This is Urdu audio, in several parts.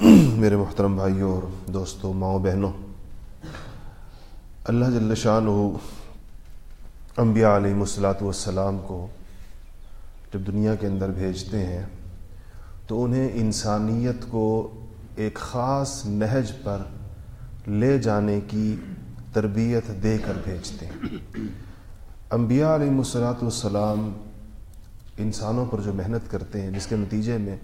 میرے محترم بھائیوں اور دوستوں، ماؤں بہنوں، اللہ جل شان انبیاء علیہ مسلاۃ والسلام کو جب دنیا کے اندر بھیجتے ہیں تو انہیں انسانیت کو ایک خاص نہج پر لے جانے کی تربیت دے کر بھیجتے ہیں۔ انبیاء علیہ مسلاۃ والسلام انسانوں پر جو محنت کرتے ہیں، جس کے نتیجے میں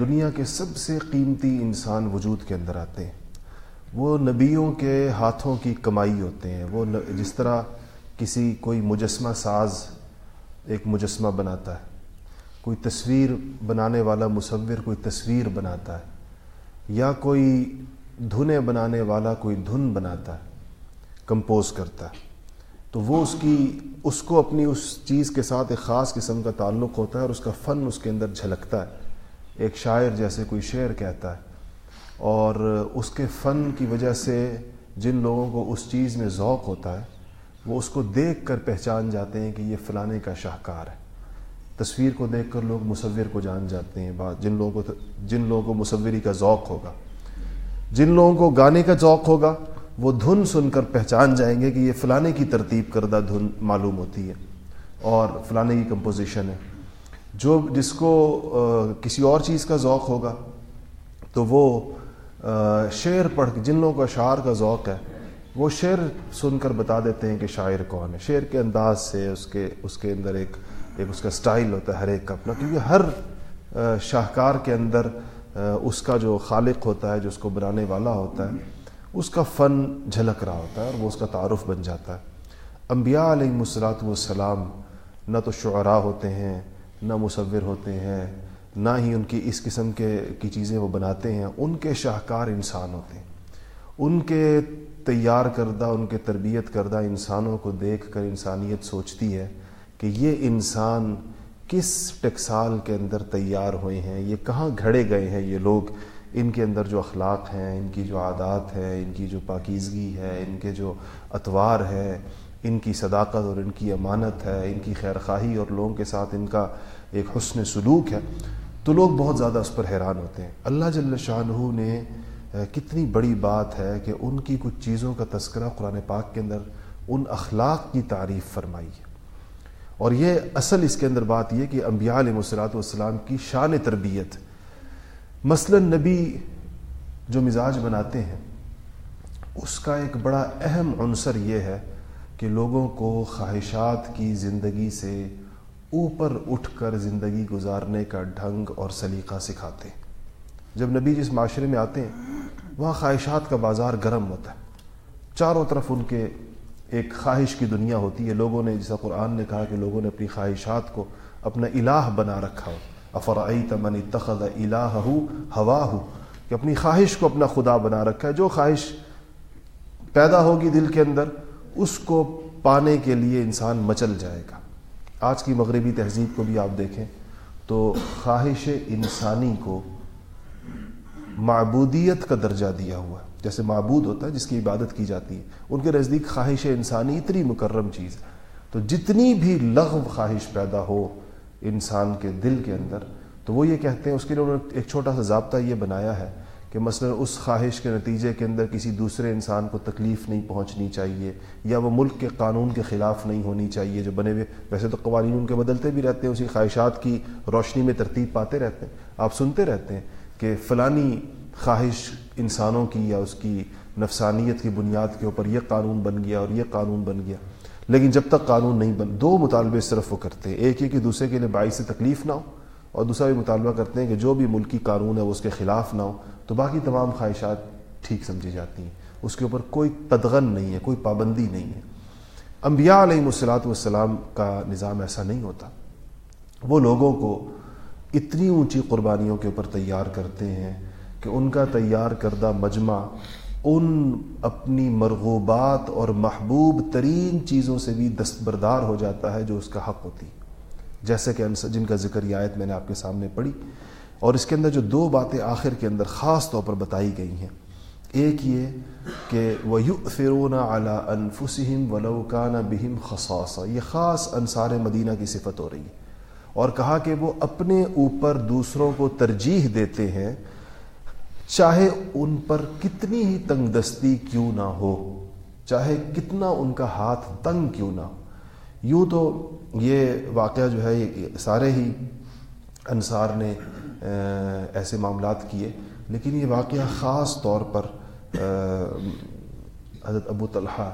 دنیا کے سب سے قیمتی انسان وجود کے اندر آتے ہیں۔ وہ نبیوں کے ہاتھوں کی کمائی ہوتے ہیں۔ وہ جس طرح کسی کوئی مجسمہ ساز ایک مجسمہ بناتا ہے، کوئی تصویر بنانے والا مصور کوئی تصویر بناتا ہے، یا کوئی دھنیں بنانے والا کوئی دھن بناتا ہے، کمپوز کرتا ہے۔ تو وہ اس کی، اس کو اپنی اس چیز کے ساتھ ایک خاص قسم کا تعلق ہوتا ہے اور اس کا فن اس کے اندر جھلکتا ہے۔ ایک شاعر جیسے کوئی شعر کہتا ہے اور اس کے فن کی وجہ سے جن لوگوں کو اس چیز میں ذوق ہوتا ہے، وہ اس کو دیکھ کر پہچان جاتے ہیں کہ یہ فلانے کا شاہکار ہے۔ تصویر کو دیکھ کر لوگ مصور کو جان جاتے ہیں، بات جن لوگوں کو جن لوگوں کو مصوری کا ذوق ہوگا۔ جن لوگوں کو گانے کا ذوق ہوگا، وہ دھن سن کر پہچان جائیں گے کہ یہ فلانے کی ترتیب کردہ دھن معلوم ہوتی ہے اور فلانے کی کمپوزیشن ہے۔ جو جس کو کسی اور چیز کا ذوق ہوگا، تو وہ شعر پڑھ، جن لوگوں کو اشعار کا ذوق ہے، وہ شعر سن کر بتا دیتے ہیں کہ شاعر کون ہے۔ شعر کے انداز سے اس کے اس کے اندر ایک ایک اس کا سٹائل ہوتا ہے، ہر ایک کا اپنا، کیونکہ ہر شاہکار کے اندر اس کا جو خالق ہوتا ہے، جو اس کو بنانے والا ہوتا ہے، اس کا فن جھلک رہا ہوتا ہے اور وہ اس کا تعارف بن جاتا ہے۔ انبیاء علیہ مسلاط والسلام نہ تو شعراء ہوتے ہیں نہ مصور ہوتے ہیں، نہ ہی ان کی اس قسم کے کی چیزیں وہ بناتے ہیں، ان کے شاہکار انسان ہوتے ہیں۔ ان کے تیار کردہ، ان کے تربیت کردہ انسانوں کو دیکھ کر انسانیت سوچتی ہے کہ یہ انسان کس ٹکسال کے اندر تیار ہوئے ہیں، یہ کہاں گھڑے گئے ہیں یہ لوگ۔ ان کے اندر جو اخلاق ہیں، ان کی جو عادات ہے ان کی جو پاکیزگی ہے، ان کے جو اتوار ہے ان کی صداقت اور ان کی امانت ہے، ان کی خیر خواہی اور لوگوں کے ساتھ ان کا ایک حسن سلوک ہے۔ تو لوگ بہت زیادہ اس پر حیران ہوتے ہیں۔ اللہ جل شاہ نے کتنی بڑی بات ہے کہ ان کی کچھ چیزوں کا تذکرہ قرآن پاک کے اندر ان اخلاق کی تعریف فرمائی ہے۔ اور یہ اصل اس کے اندر بات یہ کہ انبیاء علیہ وسلاۃ والسلام کی شان تربیت۔ مثلا نبی جو مزاج بناتے ہیں، اس کا ایک بڑا اہم عنصر یہ ہے کہ لوگوں کو خواہشات کی زندگی سے اوپر اٹھ کر زندگی گزارنے کا ڈھنگ اور سلیقہ سکھاتے ہیں۔ جب نبی جس معاشرے میں آتے ہیں، وہاں خواہشات کا بازار گرم ہوتا ہے۔ چاروں طرف ان کے ایک خواہش کی دنیا ہوتی ہے۔ لوگوں نے، جیسا قرآن نے کہا کہ لوگوں نے اپنی خواہشات کو اپنا الہ بنا رکھا ہو۔ افرائی تمن تخذ الہ ہو ہوا ہو کہ اپنی خواہش کو اپنا خدا بنا رکھا ہے۔ جو خواہش پیدا ہوگی دل کے اندر اس کو پانے کے لیے انسان مچل جائے گا۔ آج کی مغربی تہذیب کو بھی آپ دیکھیں تو خواہش انسانی کو معبودیت کا درجہ دیا ہوا ہے جیسے معبود ہوتا ہے جس کی عبادت کی جاتی ہے، ان کے نزدیک خواہش انسانی اتنی مکرم چیز۔ ہے تو جتنی بھی لغو خواہش پیدا ہو انسان کے دل کے اندر، تو وہ یہ کہتے ہیں، اس کے لیے انہوں نے ایک چھوٹا سا ضابطہ یہ بنایا ہے کہ مثلا اس خواہش کے نتیجے کے اندر کسی دوسرے انسان کو تکلیف نہیں پہنچنی چاہیے، یا وہ ملک کے قانون کے خلاف نہیں ہونی چاہیے جو بنے ہوئے۔ ویسے تو قوانین ان کے بدلتے بھی رہتے ہیں، اسی خواہشات کی روشنی میں ترتیب پاتے رہتے ہیں۔ آپ سنتے رہتے ہیں کہ فلانی خواہش انسانوں کی یا اس کی نفسانیت کی بنیاد کے اوپر یہ قانون بن گیا اور یہ قانون بن گیا۔ لیکن جب تک قانون نہیں بن، دو مطالبے صرف وہ کرتے ہیں، ایک یہ کہ دوسرے کے لیے باعث سے تکلیف نہ ہو۔ اور دوسرا بھی مطالبہ کرتے ہیں کہ جو بھی ملکی قانون ہے وہ اس کے خلاف نہ ہو، تو باقی تمام خواہشات ٹھیک سمجھی جاتی ہیں۔ اس کے اوپر کوئی تدغن نہیں ہے، کوئی پابندی نہیں ہے۔ انبیاء علیہ السلاۃ والسلام کا نظام ایسا نہیں ہوتا۔ وہ لوگوں کو اتنی اونچی قربانیوں کے اوپر تیار کرتے ہیں کہ ان کا تیار کردہ مجمع ان اپنی مرغوبات اور محبوب ترین چیزوں سے بھی دستبردار ہو جاتا ہے جو اس کا حق ہوتی جیسے کہ جن کا ذکر یہ آیت میں نے آپ کے سامنے پڑھی، اور اس کے اندر جو دو باتیں آخر کے اندر خاص طور پر بتائی گئی ہیں۔ ایک یہ کہ وہ یو فرون اعلیٰ انفسم ولوکان بہم خصاصہ یہ خاص انصار مدینہ کی صفت ہو رہی ہے۔ اور کہا کہ وہ اپنے اوپر دوسروں کو ترجیح دیتے ہیں، چاہے ان پر کتنی ہی تنگ دستی کیوں نہ ہو، چاہے کتنا ان کا ہاتھ تنگ کیوں نہ ہو۔ یوں تو یہ واقعہ جو ہے سارے ہی انصار نے ایسے معاملات کیے۔ لیکن یہ واقعہ خاص طور پر حضرت ابو طلحہ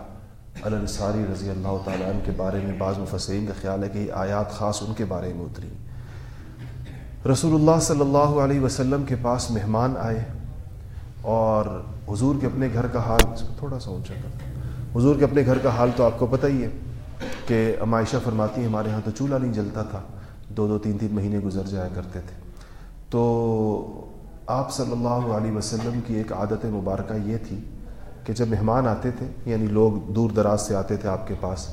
الانصاری رضی اللہ تعالیٰ عنہ کے بارے میں بعض مفسرین کا خیال ہے کہ یہ آیات خاص ان کے بارے میں اتری۔ رسول اللہ صلی اللہ علیہ وسلم کے پاس مہمان آئے اور حضور کے اپنے گھر کا حال تھوڑا سا اونچا کر۔ حضور کے اپنے گھر کا حال تو آپ کو پتہ ہی ہے۔ کہ عائشہ فرماتی ہے ہمارے ہاں تو چولہا نہیں جلتا تھا۔ دو دو تین تین مہینے گزر جایا کرتے تھے۔ تو آپ صلی اللہ علیہ وسلم کی ایک عادت مبارکہ یہ تھی کہ جب مہمان آتے تھے یعنی لوگ دور دراز سے آتے تھے آپ کے پاس،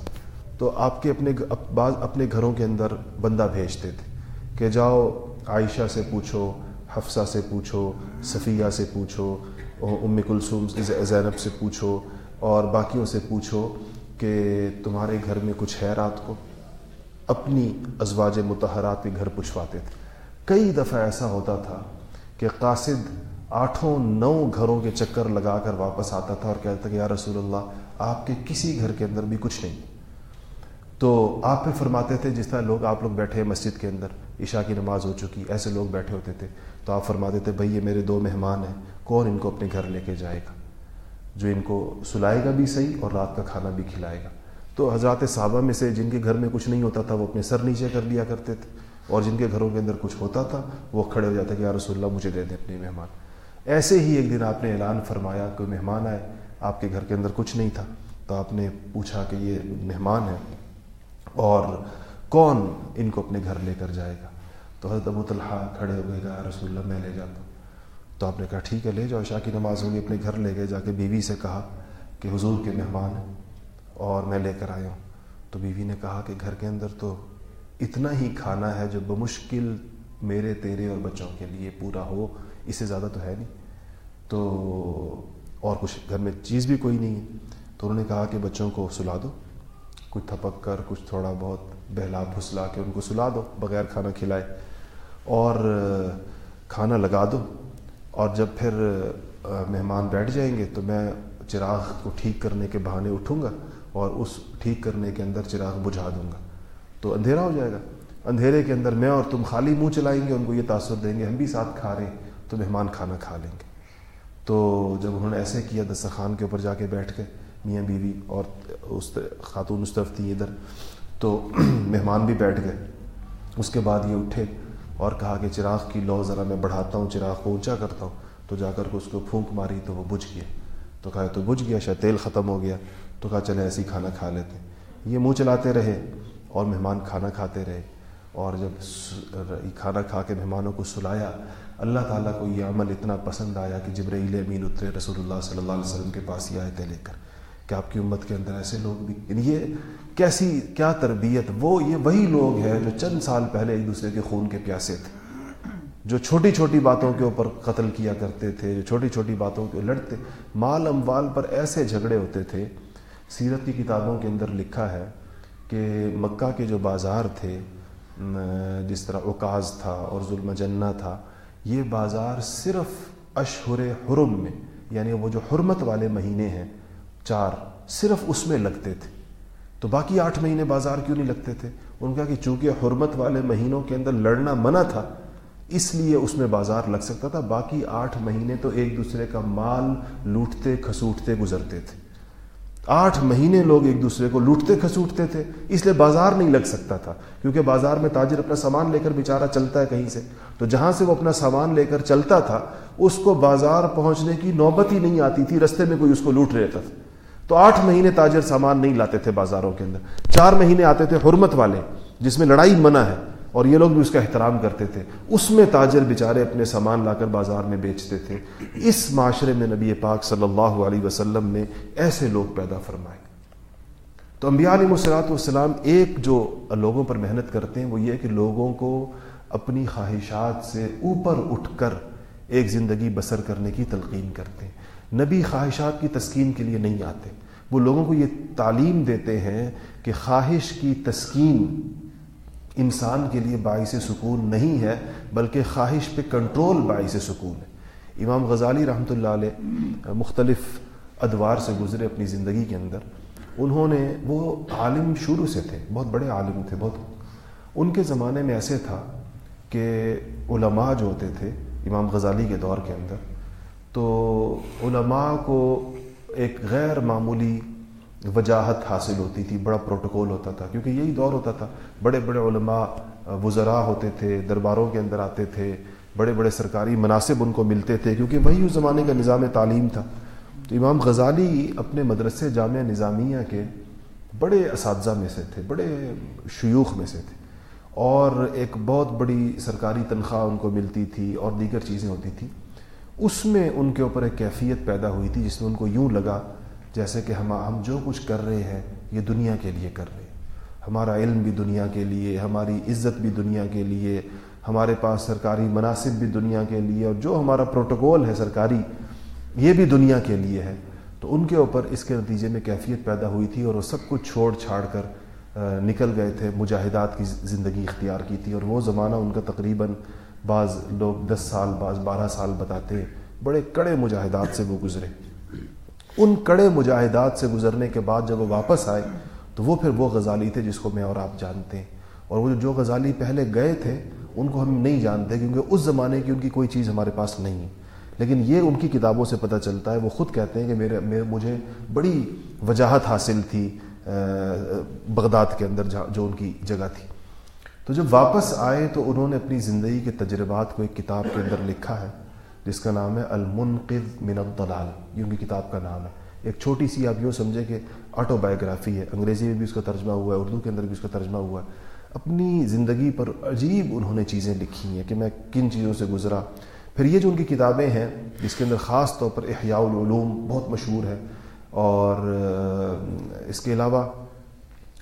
تو آپ کے اپنے بعض اپنے گھروں کے اندر بندہ بھیجتے تھے کہ جاؤ، عائشہ سے پوچھو، حفصہ سے پوچھو، صفیہ سے پوچھو ام کلثوم، زینب سے پوچھو، اور باقیوں سے پوچھو۔ کہ تمہارے گھر میں کچھ ہے رات کو؟ اپنی ازواج متحرات کے گھر پوچھواتے تھے۔ کئی دفعہ ایسا ہوتا تھا کہ قاصد آٹھوں نو گھروں کے چکر لگا کر واپس آتا تھا اور کہتا کہ یا رسول اللہ، آپ کے کسی گھر کے اندر بھی کچھ نہیں۔ تو آپ پہ فرماتے تھے، جس طرح لوگ آپ لوگ بیٹھے مسجد کے اندر، عشاء کی نماز ہو چکی، ایسے لوگ بیٹھے ہوتے تھے۔ تو آپ فرماتے تھے، بھائی، یہ میرے دو مہمان ہیں، کون ان کو اپنے گھر لے کے جائے گا؟ جو ان کو سلائے گا بھی صحیح اور رات کا کھانا بھی کھلائے گا۔ تو حضرات صحابہ میں سے جن کے گھر میں کچھ نہیں ہوتا تھا، وہ اپنے سر نیچے کر لیا کرتے تھے۔ اور جن کے گھروں کے اندر کچھ ہوتا تھا، وہ کھڑے ہو جاتے کہ یا رسول اللہ مجھے دے دیں اپنے مہمان۔ ایسے ہی ایک دن آپ نے اعلان فرمایا کوئی مہمان آئے، آپ کے گھر کے اندر کچھ نہیں تھا۔ تو آپ نے پوچھا کہ یہ مہمان ہے اور کون ان کو اپنے گھر لے کر جائے گا؟ تو حضرت ابو طلحہ کھڑے ہو گئے گا رسول اللہ میں لے جاتا ہوں۔ تو آپ نے کہا، ٹھیک ہے، لے جاؤ شاہ کی نماز ہوگی اپنے گھر لے گئے جا کے بیوی سے کہا کہ حضور کے مہمان ہیں اور میں لے کر آیا ہوں. تو بیوی نے کہا کہ گھر کے اندر تو اتنا ہی کھانا ہے جو بمشکل میرے تیرے اور بچوں کے لیے پورا ہو، اس سے زیادہ تو ہے نہیں۔ تو اور کچھ گھر میں چیز بھی کوئی نہیں ہے۔ تو انہوں نے کہا کہ بچوں کو سلا دو، کچھ تھپک کر، کچھ تھوڑا بہت بہلا پھسلا کے ان کو سلا دو، بغیر کھانا کھلائے۔ اور کھانا لگا دو اور جب پھر مہمان بیٹھ جائیں گے تو میں چراغ کو ٹھیک کرنے کے بہانے اٹھوں گا اور اس ٹھیک کرنے کے اندر چراغ بجھا دوں گا۔ تو اندھیرا ہو جائے گا۔ اندھیرے کے اندر میں اور تم خالی منہ چلائیں گے، ان کو یہ تاثر دیں گے، ہم بھی ساتھ کھا رہے ہیں، تو مہمان کھانا کھا لیں گے۔ تو جب انہوں نے ایسے کیا، دسترخوان کے اوپر جا کے بیٹھ کے میاں بیوی اور اس خاتون اس طرف تھی ادھر، تو مہمان بھی بیٹھ گئے۔ اس کے بعد یہ اٹھے۔ اور کہا کہ چراغ کی لو ذرا میں بڑھاتا ہوں، چراغ کو اونچا کرتا ہوں۔ تو جا کر کے اس کو پھونک ماری تو وہ بجھ گیا۔ تو کہا تو بجھ گیا، شاید تیل ختم ہو گیا۔ تو کہا چلے ایسے ہی کھانا کھا لیتے۔ یہ منہ چلاتے رہے اور مہمان کھانا کھاتے رہے۔ اور جب کھانا کھا کے مہمانوں کو سلایا، اللہ تعالیٰ کو یہ عمل اتنا پسند آیا کہ جبرائیل امین اترے رسول اللہ صلی اللہ علیہ وسلم کے پاس یہ آئے تھے لے کر۔ کہ آپ کی امت کے اندر ایسے لوگ بھی یعنی یہ کیسی کیا تربیت؟ وہ یہ وہی لوگ ہیں جو چند سال پہلے ایک دوسرے کے خون کے پیاسے تھے، جو چھوٹی چھوٹی باتوں کے اوپر قتل کیا کرتے تھے، جو چھوٹی چھوٹی باتوں کے لڑتے مال اموال پر ایسے جھگڑے ہوتے تھے، سیرت کی کتابوں کے اندر لکھا ہے کہ مکہ کے جو بازار تھے جس طرح اوکاز تھا اور ظلم جنہ تھا، یہ بازار صرف اشہر حرم میں یعنی وہ جو حرمت والے مہینے ہیں چار صرف اس میں لگتے تھے۔ تو باقی آٹھ مہینے بازار کیوں نہیں لگتے تھے؟ ان کا کہ چونکہ حرمت والے مہینوں کے اندر لڑنا منع تھا، اس لیے اس میں بازار لگ سکتا تھا۔ باقی آٹھ مہینے تو ایک دوسرے کا مال لوٹتے کھسوٹتے گزرتے تھے۔ آٹھ مہینے لوگ ایک دوسرے کو لوٹتے کھسوٹتے تھے، اس لیے بازار نہیں لگ سکتا تھا۔ کیونکہ بازار میں تاجر اپنا سامان لے کر بیچارہ چلتا ہے کہیں سے۔ تو جہاں سے وہ اپنا سامان لے کر چلتا تھا، اس کو بازار پہنچنے کی نوبت ہی نہیں آتی تھی، رستے میں کوئی اس کو لوٹ رہتا تھا۔ تو آٹھ مہینے تاجر سامان نہیں لاتے تھے بازاروں کے اندر۔ چار مہینے آتے تھے حرمت والے، جس میں لڑائی منع ہے، اور یہ لوگ بھی اس کا احترام کرتے تھے۔ اس میں تاجر بیچارے اپنے سامان لا کر بازار میں بیچتے تھے۔ اس معاشرے میں نبی پاک صلی اللہ علیہ وسلم نے ایسے لوگ پیدا فرمائے۔ تو انبیاء علیہ وسلاۃ والسلام ایک جو لوگوں پر محنت کرتے ہیں، وہ یہ کہ لوگوں کو اپنی خواہشات سے اوپر اٹھ کر ایک زندگی بسر کرنے کی تلقین کرتے ہیں۔ نبی خواہشات کی تسکین کے لیے نہیں آتے۔ وہ لوگوں کو یہ تعلیم دیتے ہیں کہ خواہش کی تسکین انسان کے لیے باعث سکون نہیں ہے، بلکہ خواہش پہ کنٹرول باعث سکون ہے۔ امام غزالی رحمۃ اللہ علیہ، مختلف ادوار سے گزرے اپنی زندگی کے اندر، انہوں نے، وہ عالم شروع سے تھے، بہت بڑے عالم تھے، بہت۔ ان کے زمانے میں ایسے تھا کہ علماء جو ہوتے تھے، امام غزالی کے دور کے اندر تو علماء کو ایک غیر معمولی وجاہت حاصل ہوتی تھی، بڑا پروٹوکول ہوتا تھا، کیونکہ یہی دور ہوتا تھا۔ بڑے بڑے علماء وزراء ہوتے تھے، درباروں کے اندر آتے تھے، بڑے بڑے سرکاری مناسب ان کو ملتے تھے، کیونکہ وہی اس زمانے کا نظام تعلیم تھا۔ تو امام غزالی اپنے مدرسے جامعہ نظامیہ کے بڑے اساتذہ میں سے تھے، بڑے شیوخ میں سے تھے۔ اور ایک بہت بڑی سرکاری تنخواہ ان کو ملتی تھی اور دیگر چیزیں ہوتی تھیں۔ اس میں ان کے اوپر ایک کیفیت پیدا ہوئی تھی جس میں ان کو یوں لگا جیسے کہ ہم ہم جو کچھ کر رہے ہیں، یہ دنیا کے لیے کر رہے ہیں۔ ہمارا علم بھی دنیا کے لیے، ہماری عزت بھی دنیا کے لیے، ہمارے پاس سرکاری مناسب بھی دنیا کے لیے، اور جو ہمارا پروٹوکول ہے سرکاری، یہ بھی دنیا کے لیے ہے۔ تو ان کے اوپر اس کے نتیجے میں کیفیت پیدا ہوئی تھی اور وہ سب کچھ چھوڑ چھاڑ کر نکل گئے تھے، مجاہدات کی زندگی اختیار کی تھی۔ اور وہ زمانہ ان کا تقریباً بعض لوگ دس سال، بعض بارہ سال بتاتے بڑے کڑے مجاہدات سے وہ گزرے۔ ان کڑے مجاہدات سے گزرنے کے بعد جب وہ واپس آئے، تو وہ پھر وہ غزالی تھے جس کو میں اور آپ جانتے ہیں۔ اور وہ جو غزالی پہلے گئے تھے، ان کو ہم نہیں جانتے کیونکہ اس زمانے کی ان کی کوئی چیز ہمارے پاس نہیں ہے۔ لیکن یہ ان کی کتابوں سے پتہ چلتا ہے، وہ خود کہتے ہیں کہ میرے مجھے بڑی وجاہت حاصل تھی بغداد کے اندر جو ان کی جگہ تھی۔ تو جب واپس آئے تو انہوں نے اپنی زندگی کے تجربات کو ایک کتاب کے اندر لکھا ہے، جس کا نام ہے المنقذ من الضلال۔ یہ ان کی کتاب کا نام ہے۔ ایک چھوٹی سی آپ یوں سمجھے کہ آٹو بایوگرافی ہے۔ انگریزی میں بھی اس کا ترجمہ ہوا ہے، اردو کے اندر بھی اس کا ترجمہ ہوا ہے۔ اپنی زندگی پر عجیب انہوں نے چیزیں لکھی ہیں کہ میں کن چیزوں سے گزرا۔ پھر یہ جو ان کی کتابیں ہیں، جس کے اندر خاص طور پر احیاء العلوم بہت مشہور ہے اور اس کے علاوہ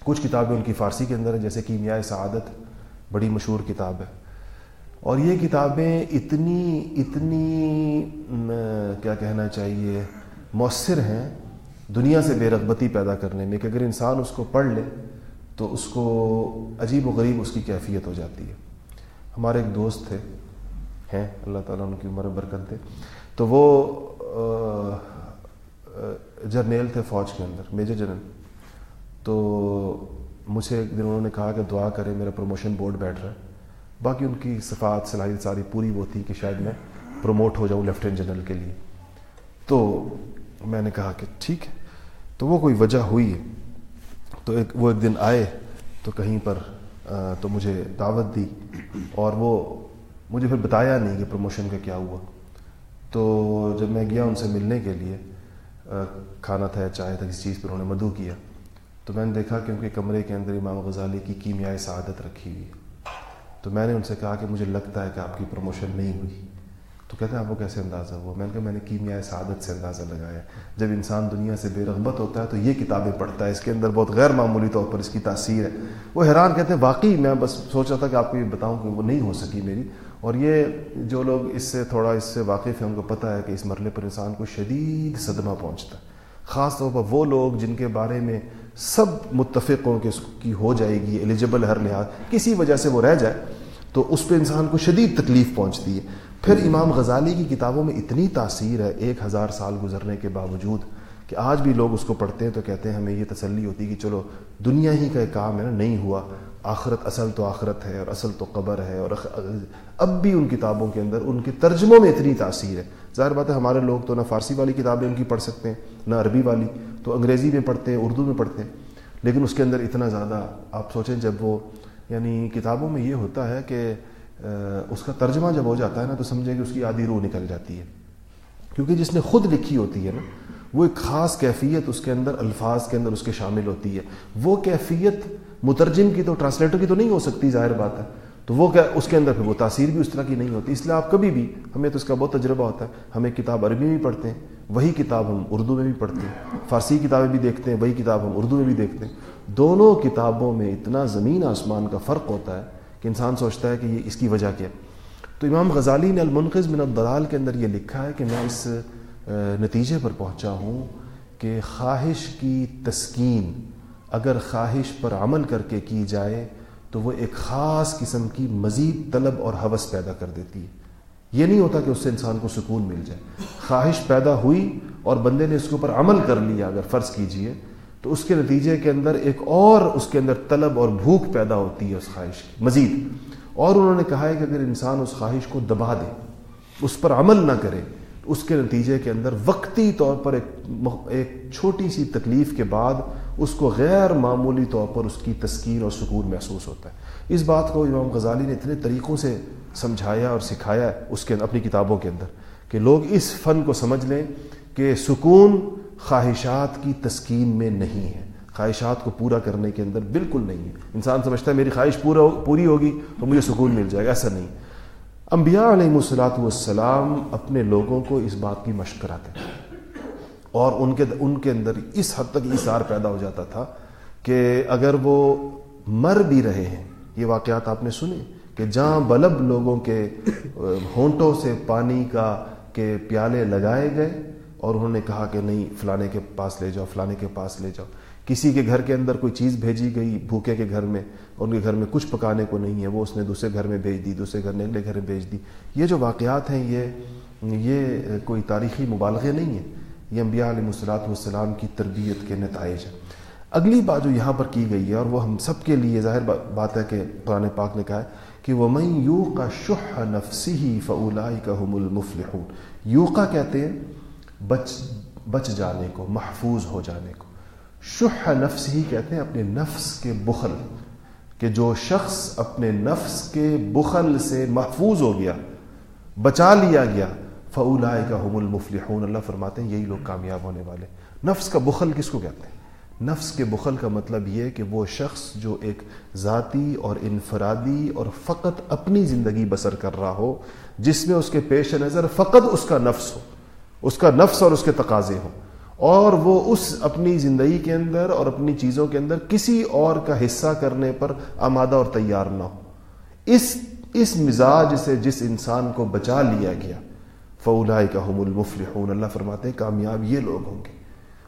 کچھ کتابیں ان کی فارسی کے اندر ہیں، جیسے کیمیائے سعادت۔ بڑی مشہور کتاب ہے۔ اور یہ کتابیں اتنی اتنی کیا کہنا چاہیے، مؤثر ہیں دنیا سے بے رغبتی پیدا کرنے میں کہ اگر انسان اس کو پڑھ لے تو اس کو عجیب و غریب اس کی کیفیت ہو جاتی ہے۔ ہمارے ایک دوست تھے، ہیں، اللہ تعالیٰ ان کی عمر برکت دے۔ تو وہ جرنیل تھے فوج کے اندر، میجر جنرل۔ تو مجھے ایک دن انہوں نے کہا کہ دعا کرے میرا پروموشن بورڈ بیٹھ رہا ہے۔ باقی ان کی صفات، صلاحیت ساری پوری وہ تھی کہ شاید میں پروموٹ ہو جاؤں لیفٹیننٹ جنرل کے لیے۔ تو میں نے کہا کہ ٹھیک ہے۔ تو وہ کوئی وجہ ہوئی ہے۔ تو ایک وہ ایک دن آئے تو کہیں پر تو مجھے دعوت دی اور وہ مجھے پھر بتایا نہیں کہ پروموشن کا کیا ہوا۔ تو جب میں گیا ان سے ملنے کے لیے کھانا تھا یا چائے تھا، کسی چیز پر انہوں نے مدعو کیا۔ تو میں نے دیکھا کہ ان کے کمرے کے اندر امام غزالی کی کیمیائی سعادت رکھی ہوئی تو میں نے ان سے کہا کہ مجھے لگتا ہے کہ آپ کی پروموشن نہیں ہوئی۔ تو کہتے ہیں آپ کو کیسے اندازہ ہوا؟ میں نے کہا، میں نے کیمیائے سعادت سے اندازہ لگایا۔ جب انسان دنیا سے بے رغبت ہوتا ہے تو یہ کتابیں پڑھتا ہے۔ اس کے اندر بہت غیر معمولی طور پر اس کی تاثیر ہے۔ وہ حیران کہتے ہیں، واقعی میں بس سوچ رہا تھا کہ آپ کو یہ بتاؤں کہ وہ نہیں ہو سکی میری۔ اور یہ جو لوگ اس سے تھوڑا اس سے واقف ہیں، ان کو پتہ ہے کہ اس مرحلے پر انسان کو شدید صدمہ پہنچتا ہے۔ خاص طور پر وہ لوگ جن کے بارے میں سب متفقوں کے اس کی ہو جائے گی ایلیجبل ہر لحاظ، کسی وجہ سے وہ رہ جائے، تو اس پہ انسان کو شدید تکلیف پہنچتی ہے۔ پھر امام غزالی کی کتابوں میں اتنی تاثیر ہے ایک ہزار سال گزرنے کے باوجود کہ آج بھی لوگ اس کو پڑھتے ہیں تو کہتے ہیں ہمیں یہ تسلی ہوتی ہے کہ چلو دنیا ہی کا ایک کام ہے نا، نہیں ہوا۔ آخرت اصل تو آخرت ہے اور اصل تو قبر ہے اور اب بھی ان کتابوں کے اندر ان کے ترجموں میں اتنی تاثیر ہے۔ ظاہر بات ہے ہمارے لوگ تو نہ فارسی والی کتابیں ان کی پڑھ سکتے ہیں، نہ عربی والی، تو انگریزی میں پڑھتے ہیں، اردو میں پڑھتے ہیں، لیکن اس کے اندر اتنا زیادہ آپ سوچیں جب وہ یعنی کتابوں میں یہ ہوتا ہے کہ اس کا ترجمہ جب ہو جاتا ہے نا تو سمجھے کہ اس کی آدھی روح نکل جاتی ہے۔ کیونکہ جس نے خود لکھی ہوتی ہے نا، وہ ایک خاص کیفیت اس کے اندر، الفاظ کے اندر اس کے شامل ہوتی ہے۔ وہ کیفیت مترجم کی تو ٹرانسلیٹر کی تو نہیں ہو سکتی ظاہر بات ہے۔ تو وہ کیا اس کے اندر پھر وہ تاثیر بھی اس طرح کی نہیں ہوتی۔ اس لیے آپ کبھی بھی، ہمیں تو اس کا بہت تجربہ ہوتا ہے ہمیں کتاب عربی میں بھی پڑھتے ہیں، وہی کتاب ہم اردو میں بھی پڑھتے ہیں۔ فارسی کتابیں بھی دیکھتے ہیں، وہی کتاب ہم اردو میں بھی دیکھتے ہیں۔ دونوں کتابوں میں اتنا زمین آسمان کا فرق ہوتا ہے کہ انسان سوچتا ہے کہ یہ اس کی وجہ کیا تو امام غزالی نے المنقذ من الدلال کے اندر یہ لکھا ہے کہ میں اس نتیجے پر پہنچا ہوں کہ خواہش کی تسکین اگر خواہش پر عمل کر کے کی جائے تو وہ ایک خاص قسم کی مزید طلب اور حوث پیدا کر دیتی ہے۔ یہ نہیں ہوتا کہ اس سے انسان کو سکون مل جائے۔ خواہش پیدا ہوئی اور بندے نے اس کے اوپر عمل کر لیا، اگر فرض کیجیے، تو اس کے نتیجے کے اندر ایک اور اس کے اندر طلب اور بھوک پیدا ہوتی ہے اس خواہش کی۔ مزید، اور انہوں نے کہا ہے کہ اگر انسان اس خواہش کو دبا دے، اس پر عمل نہ کرے اس کے نتیجے کے اندر وقتی طور پر ایک ایک چھوٹی سی تکلیف کے بعد اس کو غیر معمولی طور پر اس کی تسکین اور سکون محسوس ہوتا ہے۔ اس بات کو امام غزالی نے اتنے طریقوں سے سمجھایا اور سکھایا اس کے اپنی کتابوں کے اندر کہ لوگ اس فن کو سمجھ لیں کہ سکون خواہشات کی تسکین میں نہیں ہے۔ خواہشات کو پورا کرنے کے اندر بالکل نہیں ہے۔ انسان سمجھتا ہے میری خواہش پورا پوری ہوگی تو مجھے سکون مل جائے گا۔ ایسا نہیں۔ انبیاء علیہ السلاۃ والسلام اپنے لوگوں کو اس بات کی مشق کراتے ہیں اور ان کے ان کے اندر اس حد تک اثار پیدا ہو جاتا تھا کہ اگر وہ مر بھی رہے ہیں، یہ واقعات آپ نے سنے کہ جہاں بلب لوگوں کے ہونٹوں سے پانی کا کے پیالے لگائے گئے اور انہوں نے کہا کہ نہیں، فلانے کے پاس لے جاؤ، فلانے کے پاس لے جاؤ۔ کسی کے گھر کے اندر کوئی چیز بھیجی گئی بھوکے کے گھر میں ان کے گھر میں کچھ پکانے کو نہیں ہے، وہ اس نے دوسرے گھر میں بھیج دی، دوسرے گھر نے اگلے گھر میں بھیج دی۔ یہ جو واقعات ہیں، یہ یہ کوئی تاریخی مبالغے نہیں ہیں۔ یہ انبیاء علیہ السلاۃ والسلام کی تربیت کے نتائج ہیں۔ اگلی بات جو یہاں پر کی گئی ہے اور وہ ہم سب کے لیے ظاہر بات ہے کہ قرآن پاک نے کہا ہے کہ وہ میں یو کا شہ نفسی فعلائی کا حم المفل یو کا کہتے ہیں بچ بچ جانے کو، محفوظ ہو جانے کو۔ شہ نفس ہی کہتے ہیں اپنے نفس کے بخل، کہ جو شخص اپنے نفس کے بخل سے محفوظ ہو گیا، بچا لیا گیا فعلائے کا حم المفلحون۔ اللہ فرماتے ہیں، یہی لوگ کامیاب ہونے والے۔ نفس کا بخل کس کو کہتے ہیں؟ نفس کے بخل کا مطلب یہ کہ وہ شخص جو ایک ذاتی اور انفرادی اور فقط اپنی زندگی بسر کر رہا ہو، جس میں اس کے پیش نظر فقط اس کا نفس ہو، اس کا نفس اور اس کے تقاضے ہوں، اور وہ اس اپنی زندگی کے اندر اور اپنی چیزوں کے اندر کسی اور کا حصہ کرنے پر آمادہ اور تیار نہ ہو۔ اس اس مزاج سے جس انسان کو بچا لیا گیا فولا کا حم المفل اللہ فرماتے ہیں، کامیاب یہ لوگ ہوں گے۔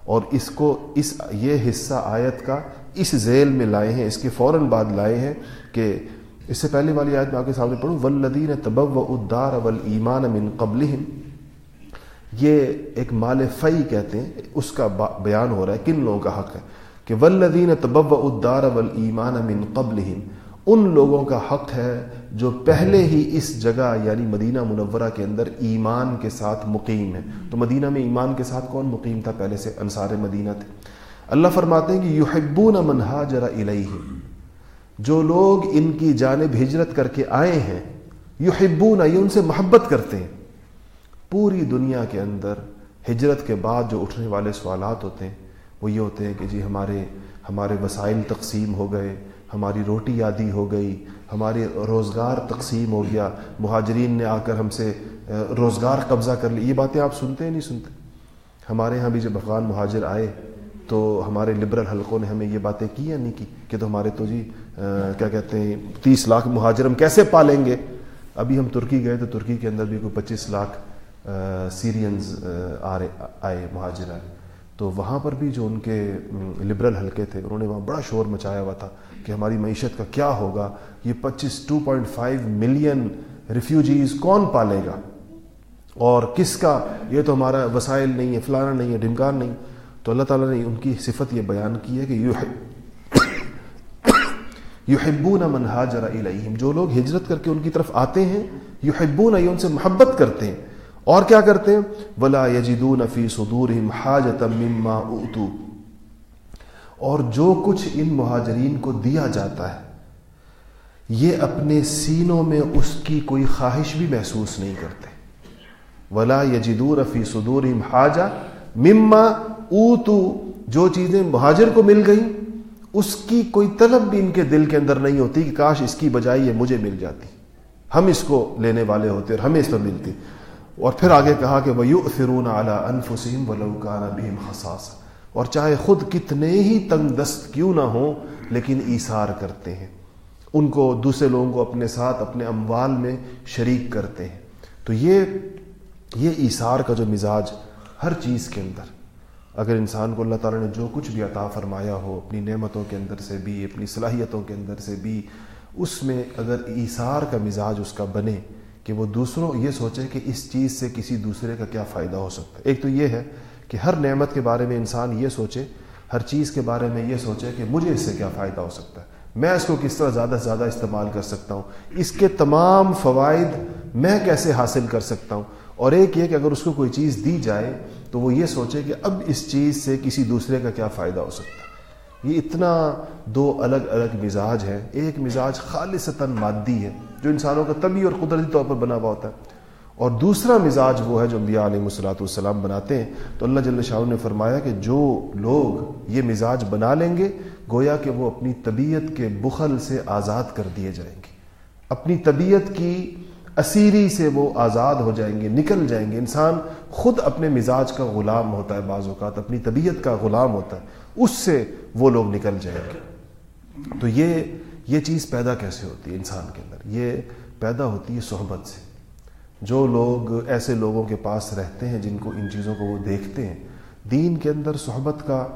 اور اس کو، اس، یہ حصہ آیت کا اس ذیل میں لائے ہیں، اس کے فوراً بعد لائے ہیں کہ اس سے پہلے والی آیت میں آپ کے سامنے پڑھوں۔ ولدین تبو ادار اول ایمان من قبل یہ ایک مال فئی کہتے ہیں، اس کا بیان ہو رہا ہے، کن لوگوں کا حق ہے؟ کہ ولدین تبو ادار اول ایمان من قبل ان لوگوں کا حق ہے جو پہلے ہی اس جگہ یعنی مدینہ منورہ کے اندر ایمان کے ساتھ مقیم ہے تو مدینہ میں ایمان کے ساتھ کون مقیم تھا؟ پہلے سے انصار مدینہ تھے۔ اللہ فرماتے ہیں کہ یحبون من ہاجر الیہ۔ جو لوگ ان کی جانب ہجرت کر کے آئے ہیں، یحبون، یہ ان سے محبت کرتے ہیں۔ پوری دنیا کے اندر ہجرت کے بعد جو اٹھنے والے سوالات ہوتے ہیں، وہ یہ ہوتے ہیں کہ جی ہمارے ہمارے وسائل تقسیم ہو گئے ہماری روٹی یادی ہو گئی ہماری روزگار تقسیم ہو گیا، مہاجرین نے آ کر ہم سے روزگار قبضہ کر لی یہ باتیں آپ سنتے ہیں، نہیں سنتے؟ ہمارے ہاں بھی جب افغان مہاجر آئے تو ہمارے لبرل حلقوں نے ہمیں یہ باتیں کی یا نہیں کی کہ تو ہمارے تو جی کیا کہتے ہیں، تیس لاکھ مہاجر ہم کیسے پالیں گے؟ ابھی ہم ترکی گئے تو ترکی کے اندر بھی کوئی پچیس لاکھ سیرینز آ رہے، آئے، مہاجر آئے۔ تو وہاں پر بھی جو ان کے لبرل حلقے تھے، انہوں نے وہاں بڑا شور مچایا ہوا تھا۔ کہ ہماری معیشت کا کیا ہوگا، یہ پچیس two point five million refugees کون پالے گا؟ اور کس کا؟ یہ تو ہمارا وسائل نہیں ہے، فلانا نہیں ہے ڈھمکان نہیں۔ تو اللہ تعالیٰ نے ان کی صفت یہ بیان کی ہے کہ یحبون من ہاجر الیہم۔ جو لوگ ہجرت کر کے ان کی طرف آتے ہیں، یحبون، یہ ان سے محبت کرتے ہیں۔ اور کیا کرتے ہیں؟ ولا یجدون فی صدورہم حاجتا مما اوتو۔ اور جو کچھ ان مہاجرین کو دیا جاتا ہے، یہ اپنے سینوں میں اس کی کوئی خواہش بھی محسوس نہیں کرتے۔ ولا یجدور فی صدور حاجہ مما او تو جو چیزیں مہاجر کو مل گئیں، اس کی کوئی طلب بھی ان کے دل کے اندر نہیں ہوتی کہ کاش اس کی بجائے یہ مجھے مل جاتی۔ ہم اس کو لینے والے ہوتے اور ہمیں اس پر ملتی۔ اور پھر آگے کہا کہ وہ یو فرون اعلیٰ انفسیم و بھیم حساس اور چاہے خود کتنے ہی تنگ دست کیوں نہ ہوں، لیکن ایثار کرتے ہیں۔ ان کو دوسرے لوگوں کو اپنے ساتھ، اپنے اموال میں شریک کرتے ہیں۔ تو یہ یہ ایثار کا جو مزاج ہر چیز کے اندر، اگر انسان کو اللہ تعالیٰ نے جو کچھ بھی عطا فرمایا ہو، اپنی نعمتوں کے اندر سے بھی، اپنی صلاحیتوں کے اندر سے بھی، اس میں اگر ایثار کا مزاج اس کا بنے کہ وہ دوسروں یہ سوچے کہ اس چیز سے کسی دوسرے کا کیا فائدہ ہو سکتا ہے۔ ایک تو یہ ہے کہ ہر نعمت کے بارے میں انسان یہ سوچے، ہر چیز کے بارے میں یہ سوچے کہ مجھے اس سے کیا فائدہ ہو سکتا ہے۔ میں اس کو کس طرح زیادہ سے زیادہ استعمال کر سکتا ہوں؟ اس کے تمام فوائد میں کیسے حاصل کر سکتا ہوں؟ اور ایک یہ کہ اگر اس کو کوئی چیز دی جائے تو وہ یہ سوچے کہ اب اس چیز سے کسی دوسرے کا کیا فائدہ ہو سکتا ہے۔ یہ اتنا دو الگ الگ مزاج ہیں۔ ایک مزاج خالصتاً مادی ہے جو انسانوں کا طبی اور قدرتی طور پر بنا ہوا ہوتا ہے۔ اور دوسرا مزاج وہ ہے جو انبیاء علیہ السلاۃ والسلام بناتے ہیں، تو اللہ جل شاہ نے فرمایا کہ جو لوگ یہ مزاج بنا لیں گے، گویا کہ وہ اپنی طبیعت کے بخل سے آزاد کر دیے جائیں گے۔ اپنی طبیعت کی اسیری سے وہ آزاد ہو جائیں گے، نکل جائیں گے۔ انسان خود اپنے مزاج کا غلام ہوتا ہے بعض اوقات، اپنی طبیعت کا غلام ہوتا ہے، اس سے وہ لوگ نکل جائیں گے۔ تو یہ یہ چیز پیدا کیسے ہوتی ہے انسان کے اندر؟ یہ پیدا ہوتی ہے صحبت سے۔ جو لوگ ایسے لوگوں کے پاس رہتے ہیں جن کو ان چیزوں کو وہ دیکھتے ہیں، دین کے اندر صحبت کا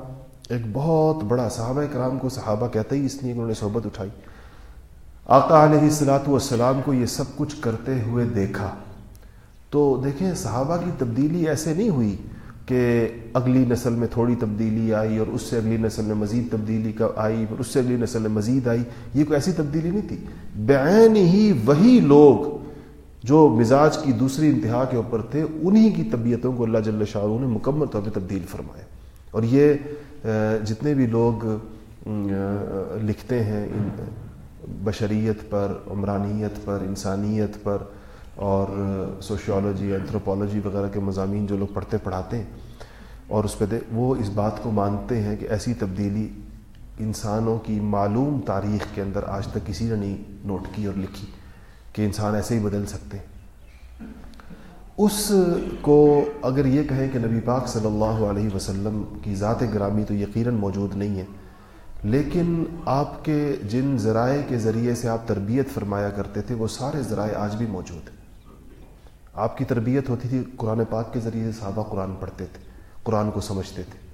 ایک بہت بڑا صحابہ کرام کو صحابہ کہتے ہی اس لیے کہ انہوں نے صحبت اٹھائی۔ آقا علیہ السلاۃ والسلام کو یہ سب کچھ کرتے ہوئے دیکھا۔ تو دیکھیں، صحابہ کی تبدیلی ایسے نہیں ہوئی کہ اگلی نسل میں تھوڑی تبدیلی آئی اور اس سے اگلی نسل میں مزید تبدیلی کا آئی اور اس سے اگلی نسل میں مزید آئی۔ یہ کوئی ایسی تبدیلی نہیں تھی۔ بین ہی وہی لوگ جو مزاج کی دوسری انتہا کے اوپر تھے، انہی کی طبیعتوں کو اللہ جل شاہ نے مکمل طور پہ تبدیل فرمایا۔ اور یہ جتنے بھی لوگ لکھتے ہیں ان، بشریت پر، عمرانیت پر، انسانیت پر، اور سوشیولوجی انتھروپولوجی وغیرہ کے مضامین جو لوگ پڑھتے پڑھاتے ہیں، اور اس پہ وہ اس بات کو مانتے ہیں کہ ایسی تبدیلی انسانوں کی معلوم تاریخ کے اندر آج تک کسی نے نہیں نوٹ کی اور لکھی۔ کہ انسان ایسے ہی بدل سکتے اس کو اگر یہ کہیں کہ نبی پاک صلی اللہ علیہ وسلم کی ذات گرامی تو یقیناً موجود نہیں ہے۔ لیکن آپ کے جن ذرائع کے ذریعے سے آپ تربیت فرمایا کرتے تھے، وہ سارے ذرائع آج بھی موجود ہیں۔ آپ کی تربیت ہوتی تھی قرآن پاک کے ذریعے سے، صحابہ قرآن پڑھتے تھے، قرآن کو سمجھتے تھے۔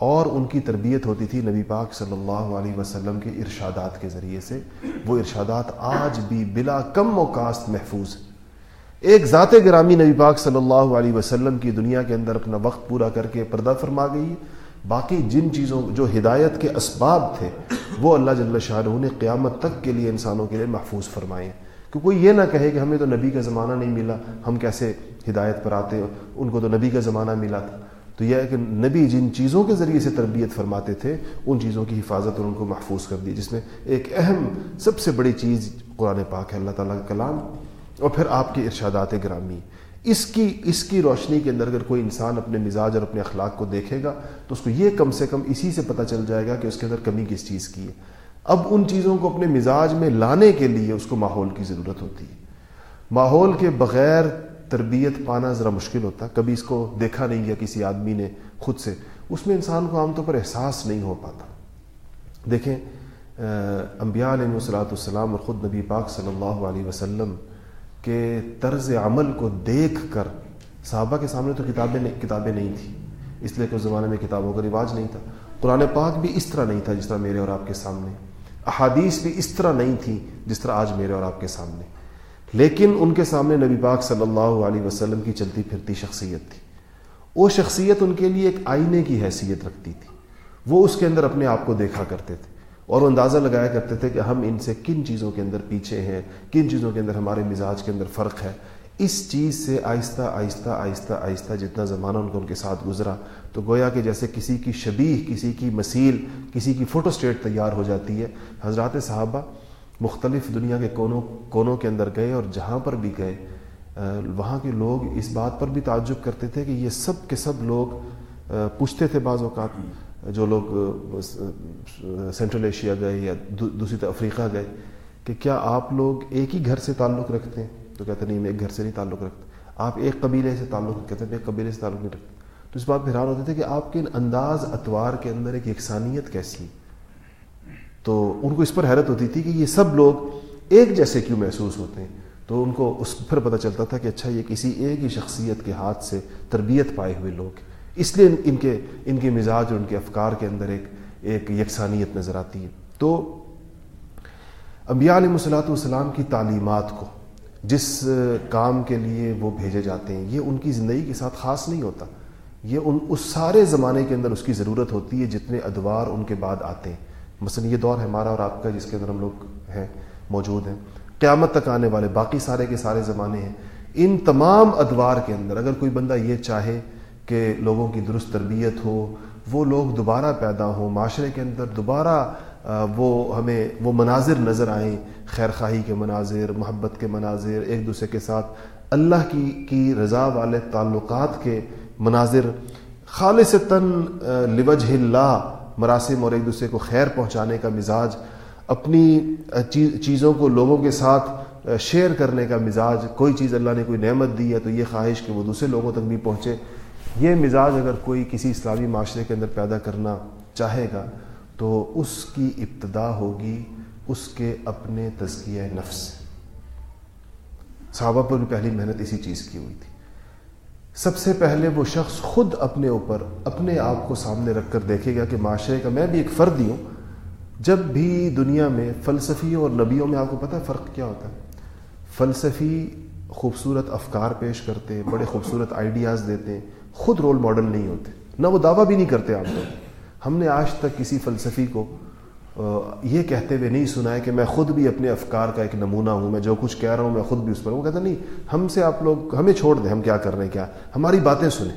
اور ان کی تربیت ہوتی تھی نبی پاک صلی اللہ علیہ وسلم کے ارشادات کے ذریعے سے۔ وہ ارشادات آج بھی بلا کم و کاست محفوظ ایک ذات گرامی نبی پاک صلی اللہ علیہ وسلم کی دنیا کے اندر اپنا وقت پورا کر کے پردہ فرما گئی۔ باقی جن چیزوں جو ہدایت کے اسباب تھے، وہ اللہ جل شاہ نے قیامت تک کے لیے انسانوں کے لیے محفوظ فرمائے ہیں۔ کہ کوئی یہ نہ کہے کہ ہمیں تو نبی کا زمانہ نہیں ملا، ہم کیسے ہدایت پر آتے، ان کو تو نبی کا زمانہ ملا تھا۔ تو یہ ہے کہ نبی جن چیزوں کے ذریعے سے تربیت فرماتے تھے، ان چیزوں کی حفاظت اور ان کو محفوظ کر دی، جس میں ایک اہم، سب سے بڑی چیز قرآن پاک ہے، اللہ تعالیٰ کا کلام اور پھر آپ کے ارشادات گرامی۔ اس کی اس کی روشنی کے اندر اگر کوئی انسان اپنے مزاج اور اپنے اخلاق کو دیکھے گا، تو اس کو یہ کم سے کم اسی سے پتہ چل جائے گا کہ اس کے اندر کمی کس چیز کی ہے۔ اب ان چیزوں کو اپنے مزاج میں لانے کے لیے اس کو ماحول کی ضرورت ہوتی ہے۔ ماحول کے بغیر تربیت پانا ذرا مشکل ہوتا، کبھی اس کو دیکھا نہیں گیا کسی آدمی نے خود سے، اس میں انسان کو عام طور پر احساس نہیں ہو پاتا۔ دیکھیں انبیاء علیہ السلاۃ والسلام اور خود نبی پاک صلی اللہ علیہ وسلم کہ طرز عمل کو دیکھ کر صحابہ کے سامنے تو کتابیں کتابیں نہیں تھیں۔ اس لیے کہ اس زمانے میں کتابوں کا رواج نہیں تھا۔ قرآن پاک بھی اس طرح نہیں تھا جس طرح میرے اور آپ کے سامنے۔ احادیث بھی اس طرح نہیں تھی جس طرح آج میرے اور آپ کے سامنے۔ لیکن ان کے سامنے نبی پاک صلی اللہ علیہ وسلم کی چلتی پھرتی شخصیت تھی۔ وہ شخصیت ان کے لیے ایک آئینے کی حیثیت رکھتی تھی۔ وہ اس کے اندر اپنے آپ کو دیکھا کرتے تھے اور وہ اندازہ لگایا کرتے تھے کہ ہم ان سے کن چیزوں کے اندر پیچھے ہیں، کن چیزوں کے اندر ہمارے مزاج کے اندر فرق ہے۔ اس چیز سے آہستہ آہستہ آہستہ آہستہ جتنا زمانہ ان کو ان کے ساتھ گزرا، تو گویا کہ جیسے کسی کی شبیہ، کسی کی مسیل کسی کی فوٹو اسٹیٹ تیار ہو جاتی ہے۔ حضرات صحابہ مختلف دنیا کے کونوں کونوں کے اندر گئے اور جہاں پر بھی گئے وہاں کے لوگ اس بات پر بھی تعجب کرتے تھے کہ یہ سب کے سب لوگ پوچھتے تھے بعض اوقات، جو لوگ سینٹرل ایشیا گئے یا دوسری طرف افریقہ گئے، کہ کیا آپ لوگ ایک ہی گھر سے تعلق رکھتے ہیں؟ تو کہتے نہیں، میں ایک گھر سے نہیں تعلق رکھتا۔ آپ ایک قبیلے سے تعلق کہتے ہیں ایک قبیلے سے تعلق نہیں رکھتے تو اس بات حیران ہوتے تھے کہ آپ کے انداز اتوار کے اندر ایک یکسانیت کیسی ہے؟ تو ان کو اس پر حیرت ہوتی تھی کہ یہ سب لوگ ایک جیسے کیوں محسوس ہوتے ہیں؟ تو ان کو اس پھر پتہ چلتا تھا کہ اچھا یہ کسی ایک ہی شخصیت کے ہاتھ سے تربیت پائے ہوئے لوگ اس لیے ان کے ان کے مزاج اور ان کے افکار کے اندر ایک ایک یکسانیت نظر آتی ہے۔ تو انبیاء علیہ صلاحت والسلام کی تعلیمات کو جس کام کے لیے وہ بھیجے جاتے ہیں، یہ ان کی زندگی کے ساتھ خاص نہیں ہوتا۔ یہ ان، اس سارے زمانے کے اندر اس کی ضرورت ہوتی ہے جتنے ادوار ان کے بعد آتے ہیں۔ مثلا یہ دور ہے ہمارا اور آپ کا جس کے اندر ہم لوگ ہیں، موجود ہیں۔ قیامت تک آنے والے، باقی سارے کے سارے زمانے ہیں۔ ان تمام ادوار کے اندر اگر کوئی بندہ یہ چاہے کہ لوگوں کی درست تربیت ہو، وہ لوگ دوبارہ پیدا ہوں، معاشرے کے اندر دوبارہ وہ ہمیں، وہ مناظر نظر آئیں، خیر خواہی کے مناظر، محبت کے مناظر، ایک دوسرے کے ساتھ اللہ کی کی رضا والے تعلقات کے مناظر۔ خالص تن لوج اللہ مراسم اور ایک دوسرے کو خیر پہنچانے کا مزاج، اپنی چیزوں کو لوگوں کے ساتھ شیئر کرنے کا مزاج، کوئی چیز اللہ نے کوئی نعمت دی ہے تو یہ خواہش کہ وہ دوسرے لوگوں تک بھی پہنچے۔ یہ مزاج اگر کوئی کسی اسلامی معاشرے کے اندر پیدا کرنا چاہے گا تو اس کی ابتدا ہوگی اس کے اپنے تزکیہ نفس۔ صحابہ پر بھی پہلی محنت اسی چیز کی ہوئی تھی۔ سب سے پہلے وہ شخص خود اپنے اوپر اپنے آپ کو سامنے رکھ کر دیکھے گا کہ معاشرے کا میں بھی ایک فرد ہی ہوں۔ جب بھی دنیا میں فلسفی اور نبیوں میں آپ کو پتہ فرق کیا ہوتا ہے۔ فلسفی خوبصورت افکار پیش کرتے ہیں بڑے خوبصورت آئیڈیاز دیتے ہیں خود رول ماڈل نہیں ہوتے، نہ وہ دعویٰ بھی نہیں کرتے عام طور۔ ہم نے آج تک کسی فلسفی کو یہ کہتے ہوئے نہیں سنا ہے کہ میں خود بھی اپنے افکار کا ایک نمونہ ہوں، میں جو کچھ کہہ رہا ہوں میں خود بھی اس پر وہ کہتا نہیں، ہم سے آپ لوگ ہمیں چھوڑ دیں، ہم کیا کر رہے ہیں، کیا؟ ہماری باتیں سنیں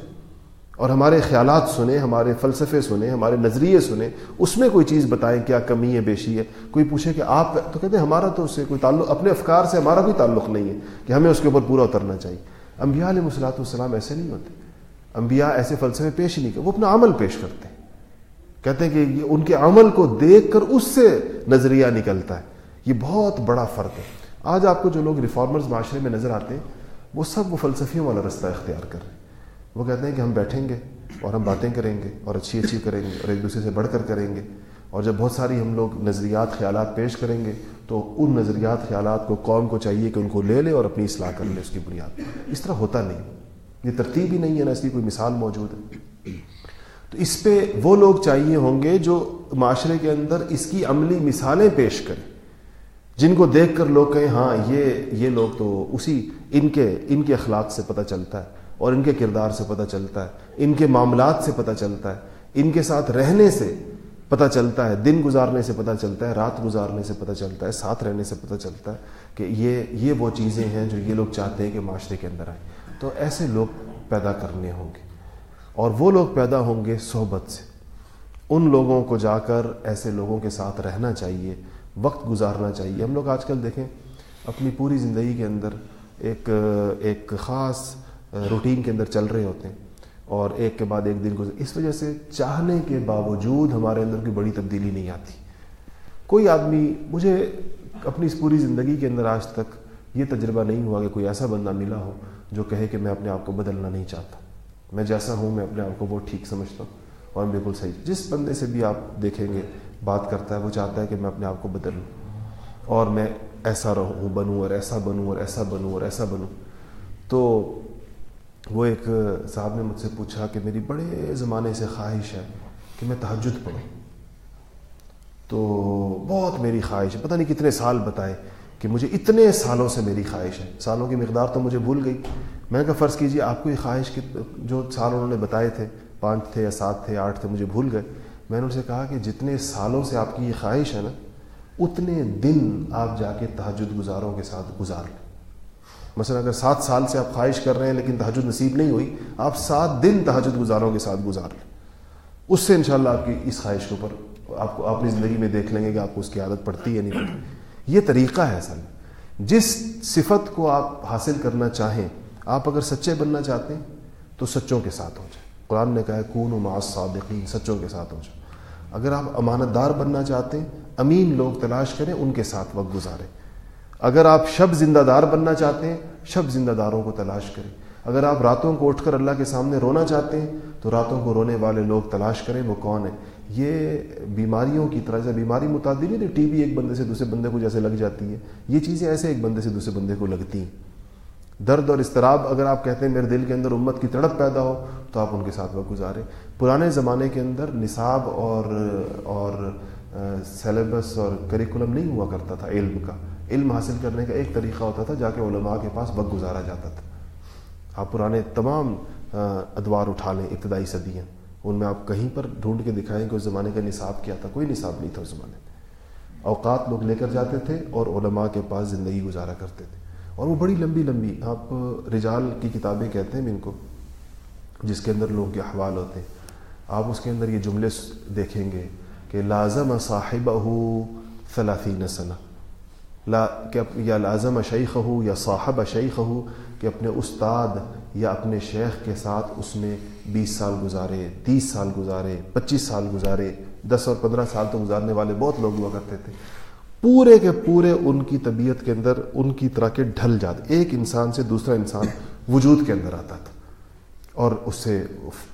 اور ہمارے خیالات سنیں، ہمارے فلسفے سنیں، ہمارے نظریے سنیں، اس میں کوئی چیز بتائیں کیا کمی ہے، بیشی ہے؟ کوئی پوچھے کہ آپ، تو کہتے ہیں، ہمارا تو اس سے کوئی تعلق، اپنے افکار سے ہمارا کوئی تعلق نہیں ہے کہ ہمیں اس کے اوپر پورا اترنا چاہیے۔ انبیاء علیہ مسلاۃ والسلام ایسے نہیں ہوتے، انبیاء ایسے فلسفے پیش ہی نہیں کرتے، وہ اپنا عمل پیش کرتے ہیں۔ کہتے ہیں کہ ان کے عمل کو دیکھ کر اس سے نظریہ نکلتا ہے۔ یہ بہت بڑا فرق ہے۔ آج آپ کو جو لوگ ریفارمرز معاشرے میں نظر آتے ہیں، وہ سب وہ فلسفیوں والا رستہ اختیار کر رہے ہیں۔ وہ کہتے ہیں کہ ہم بیٹھیں گے اور ہم باتیں کریں گے اور اچھی اچھی کریں گے اور ایک دوسرے سے بڑھ کر کریں گے اور جب بہت ساری ہم لوگ نظریات خیالات پیش کریں گے تو ان نظریات خیالات کو قوم کو چاہیے کہ ان کو لے لے اور اپنی اصلاح کر لے اس کی بنیاد۔ اس طرح ہوتا نہیں۔ یہ ترتیب ہی نہیں ہے نا اس کی کوئی مثال موجود ہے۔ تو اس پہ وہ لوگ چاہیے ہوں گے جو معاشرے کے اندر اس کی عملی مثالیں پیش کریں۔ جن کو دیکھ کر لوگ کہیں ہاں یہ یہ لوگ تو اسی ان کے ان کے اخلاق سے پتہ چلتا ہے اور ان کے کردار سے پتہ چلتا ہے، ان کے معاملات سے پتہ چلتا ہے، ان کے ساتھ رہنے سے پتہ چلتا ہے، دن گزارنے سے پتہ چلتا ہے، رات گزارنے سے پتہ چلتا ہے، ساتھ رہنے سے پتہ چلتا ہے کہ یہ یہ وہ چیزیں ہیں جو یہ لوگ چاہتے ہیں کہ معاشرے کے اندر آئیں۔ تو ایسے لوگ پیدا کرنے ہوں گے۔ اور وہ لوگ پیدا ہوں گے صحبت سے۔ ان لوگوں کو جا کر ایسے لوگوں کے ساتھ رہنا چاہیے، وقت گزارنا چاہیے۔ ہم لوگ آج کل دیکھیں، اپنی پوری زندگی کے اندر ایک ایک خاص روٹین کے اندر چل رہے ہوتے ہیں اور ایک کے بعد ایک دن گزر اس وجہ سے چاہنے کے باوجود ہمارے اندر کوئی بڑی تبدیلی نہیں آتی۔ کوئی آدمی، مجھے اپنی اس پوری زندگی کے اندر آج تک یہ تجربہ نہیں ہوا کہ کوئی ایسا بندہ ملا ہو جو کہے کہ میں اپنے آپ کو بدلنا نہیں چاہتا۔ میں جیسا ہوں، میں اپنے آپ کو بہت ٹھیک سمجھتا ہوں اور بالکل صحیح۔ جس بندے سے بھی آپ دیکھیں گے، بات کرتا ہے، وہ چاہتا ہے کہ میں اپنے آپ کو بدلوں اور میں ایسا رہوں، بنوں اور ایسا بنوں اور ایسا بنوں اور ایسا بنوں۔ تو وہ ایک صاحب نے مجھ سے پوچھا کہ میری بڑے زمانے سے خواہش ہے کہ میں تحجد پڑھوں۔ تو بہت میری خواہش ہے، پتہ نہیں کتنے سال بتائے کہ مجھے اتنے سالوں سے میری خواہش ہے۔ سالوں کی مقدار تو مجھے بھول گئی۔ میں نے کہا، فرض کیجیے آپ کو یہ خواہش کہ جو سال انہوں نے بتائے تھے، پانچ تھے یا سات تھے آٹھ تھے، مجھے بھول گئے. میں نے ان سے کہا کہ جتنے سالوں سے آپ کی یہ خواہش ہے نا، اتنے دن آپ جا کے تحجد گزاروں کے ساتھ گزار لیں۔ مثلا اگر سات سال سے آپ خواہش کر رہے ہیں لیکن تحجد نصیب نہیں ہوئی، آپ سات دن تحجد گزاروں کے ساتھ گزار لیں۔ اس سے انشاءاللہ آپ کی اس خواہش کے اوپر آپ کو اپنی زندگی میں دیکھ لیں گے کہ آپ کو اس کی عادت پڑتی ہے نہیں پڑتی۔ یہ طریقہ ہے اصل۔ جس صفت کو آپ حاصل کرنا چاہیں آپ اگر سچے بننا چاہتے ہیں تو سچوں کے ساتھ ہو جائیں قرآن نے کہا ہے کون و معاذ صادقین سچوں کے ساتھ ہو جاؤ اگر آپ امانت دار بننا چاہتے ہیں، امین لوگ تلاش کریں، ان کے ساتھ وقت گزاریں۔ اگر آپ شب زندہ دار بننا چاہتے ہیں، شب زندہ داروں کو تلاش کریں۔ اگر آپ راتوں کو اٹھ کر اللہ کے سامنے رونا چاہتے ہیں، تو راتوں کو رونے والے لوگ تلاش کریں، وہ کون ہیں؟ یہ بیماریوں کی طرح سے بیماری متعدد نہیں ٹی وی ایک بندے سے دوسرے بندے کو جیسے لگ جاتی ہے۔ یہ چیزیں ایسے ایک بندے سے دوسرے بندے کو لگتی ہیں۔ درد اور استراب اگر آپ کہتے ہیں میرے دل کے اندر امت کی تڑپ پیدا ہو، تو آپ ان کے ساتھ وقت گزاریں۔ پرانے زمانے کے اندر نصاب اور اور سیلیبس اور کریکولم نہیں ہوا کرتا تھا علم کا۔ علم حاصل کرنے کا ایک طریقہ ہوتا تھا جا کے علماء کے پاس وقت گزارا جاتا تھا۔ آپ پرانے تمام ادوار اٹھا لیں ابتدائی صدیاں۔ ان میں آپ کہیں پر ڈھونڈ کے دکھائیں کہ اس زمانے کا نصاب کیا تھا۔ کوئی نصاب نہیں تھا اس زمانے میں۔ اوقات لوگ لے کر جاتے تھے اور علماء کے پاس زندگی گزارا کرتے تھے۔ اور وہ بڑی لمبی لمبی، آپ رجال کی کتابیں کہتے ہیں ان کو، جس کے اندر لوگوں کے احوال ہوتے ہیں۔ آپ اس کے اندر یہ جملے دیکھیں گے کہ لازم صاحب ہو ثلاثین سنہ۔ لا، کہ یا لازم شیخ ہو یا صاحب شیخ ہو کہ اپنے استاد یا اپنے شیخ کے ساتھ اس نے بیس سال گزارے، تیس سال گزارے، پچیس سال گزارے، دس اور پندرہ سال تو گزارنے والے بہت لوگ ہوا کرتے تھے۔ پورے کے پورے ان کی طبیعت کے اندر ان کی طرح کے ڈھل جاتے ایک انسان سے دوسرا انسان وجود کے اندر آتا تھا اور اس سے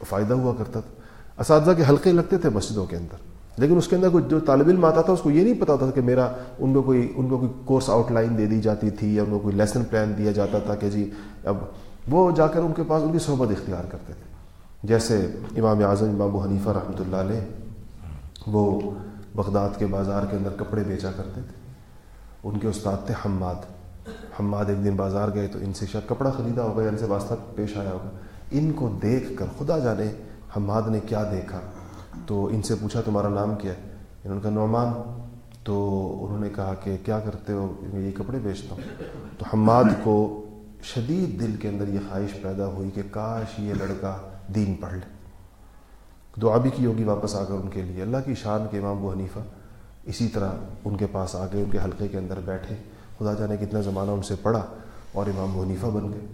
فائدہ ہوا کرتا تھا۔ اساتذہ کے حلقے لگتے تھے مسجدوں کے اندر، لیکن اس کے اندر کوئی جو طالب علم آتا تھا اس کو یہ نہیں پتا تھا کہ میرا ان کو کوئی ان کو کوئی کورس آؤٹ لائن دے دی جاتی تھی یا ان کو کوئی لیسن پلان دیا جاتا تھا کہ جی اب وہ جا کر ان کے پاس ان کی صحبت اختیار کرتے تھے۔ جیسے امام اعظم امام ابو حنیفہ رحمۃ اللہ علیہ، وہ بغداد کے بازار کے اندر کپڑے بیچا کرتے تھے۔ ان کے استاد تھے حماد۔ حماد ایک دن بازار گئے تو ان سے شاید کپڑا خریدا ہوگا یا ان سے واسطہ پیش آیا ہوگا۔ ان کو دیکھ کر خدا جانے حماد نے کیا دیکھا۔ تو ان سے پوچھا، تمہارا نام کیا ہے؟ انہوں نے کہا، نعمان۔ تو انہوں نے کہا کہ، کیا کرتے ہو؟ میں یہ کپڑے بیچتا ہوں۔ تو حماد کو شدید دل کے اندر یہ خواہش پیدا ہوئی کہ کاش یہ لڑکا دین پڑھ لے۔ دعا بھی کی ہوگی واپس آ کر ان کے لیے۔ اللہ کی شان کے امام و حنیفہ اسی طرح ان کے پاس آ گئے، ان کے حلقے کے اندر بیٹھے۔ خدا جانے کتنا زمانہ ان سے پڑھا اور امام و حنیفہ بن گئے۔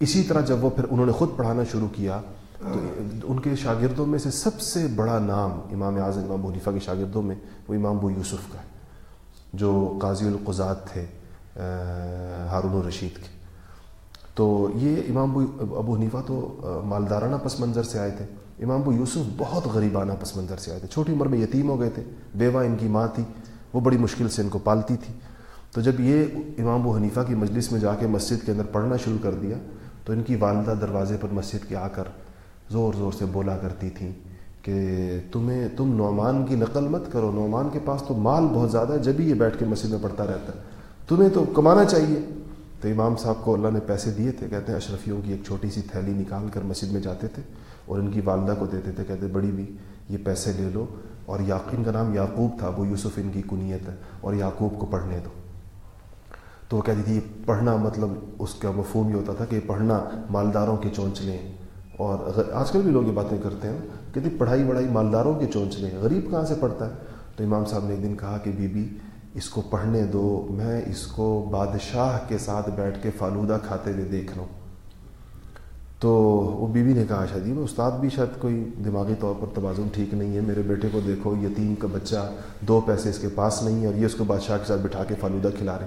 اسی طرح جب وہ پھر انہوں نے خود پڑھانا شروع کیا، تو ان کے شاگردوں میں سے سب سے بڑا نام امام اعظم، امام حنیفہ کے شاگردوں میں وہ امام ابو یوسف کا ہے، جو قاضی القضات تھے ہارون الرشید کے۔ تو یہ امام ابو حنیفہ تو مالدارانہ پس منظر سے آئے تھے۔ امام ابو یوسف بہت غریبانہ پس منظر سے آئے تھے۔ چھوٹی عمر میں یتیم ہو گئے تھے۔ بیوہ ان کی ماں تھی۔ وہ بڑی مشکل سے ان کو پالتی تھی۔ تو جب یہ امام ابو حنیفہ کی مجلس میں جا کے مسجد کے اندر پڑھنا شروع کر دیا، تو ان کی والدہ دروازے پر مسجد کے آ کر زور زور سے بولا کرتی تھیں کہ تمہیں، تم نعمان کی نقل مت کرو۔ نعمان کے پاس تو مال بہت زیادہ ہے، جب ہی یہ بیٹھ کے مسجد میں پڑھتا رہتا ہے۔ تمہیں تو کمانا چاہیے۔ تو امام صاحب کو اللہ نے پیسے دیے تھے۔ کہتے ہیں، اشرفیوں کی ایک چھوٹی سی تھیلی نکال کر مسجد میں جاتے تھے۔ اور ان کی والدہ کو دیتے تھے، کہتے بڑی بھی یہ پیسے لے لو۔ اور یاقین کا نام یعقوب تھا، وہ یوسف ان کی کنیت ہے۔ اور یعقوب کو پڑھنے دو۔ تو وہ کہتی تھی پڑھنا مطلب اس کا مفہوم یہ ہوتا تھا کہ پڑھنا مالداروں کے چونچلیں اور آج کل بھی لوگ یہ باتیں کرتے ہیں۔ کہ پڑھائی وڑھائی مالداروں کے چونچلیں غریب کہاں سے پڑھتا ہے؟ تو امام صاحب نے ایک دن کہا کہ بی بی، اس کو پڑھنے دو، میں اس کو بادشاہ کے ساتھ بیٹھ کے فالودہ کھاتے ہوئے دیکھ لوں تو وہ بیوی نے کہا شاید وہ استاد بھی شاید کوئی دماغی طور پر توازن ٹھیک نہیں ہے، میرے بیٹے کو دیکھو، یتیم کا بچہ، دو پیسے اس کے پاس نہیں ہے اور یہ اس کو بادشاہ کے ساتھ بٹھا کے فالودہ کھلا رہے